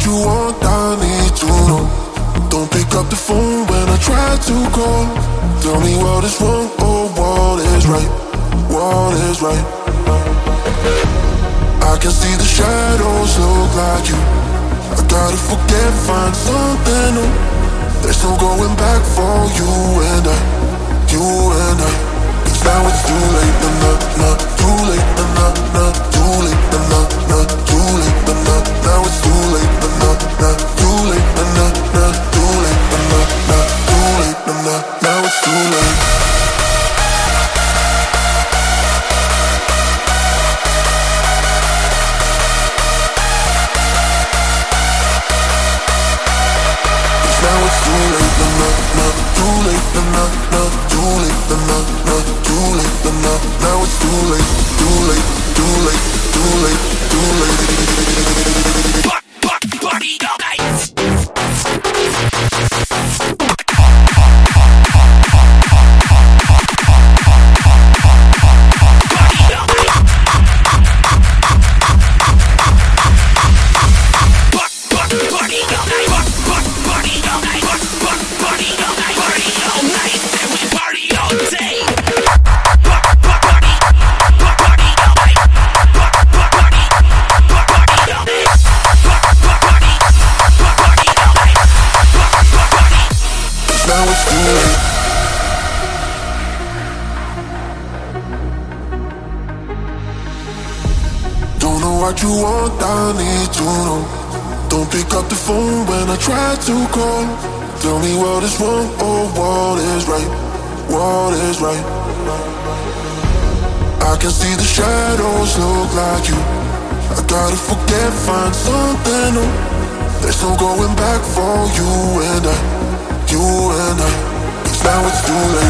what you want, I need to know. Don't pick up the phone when I try to call. Tell me what is wrong or what is right. What is right? I can see the shadows look like you. I gotta forget, find something new. What you want, I need to know. Don't pick up the phone when I try to call. Tell me what is wrong or what is right. What is right? I can see the shadows look like you. I gotta forget, find something new. There's no going back for you and I, you and I. Cause now it's too late,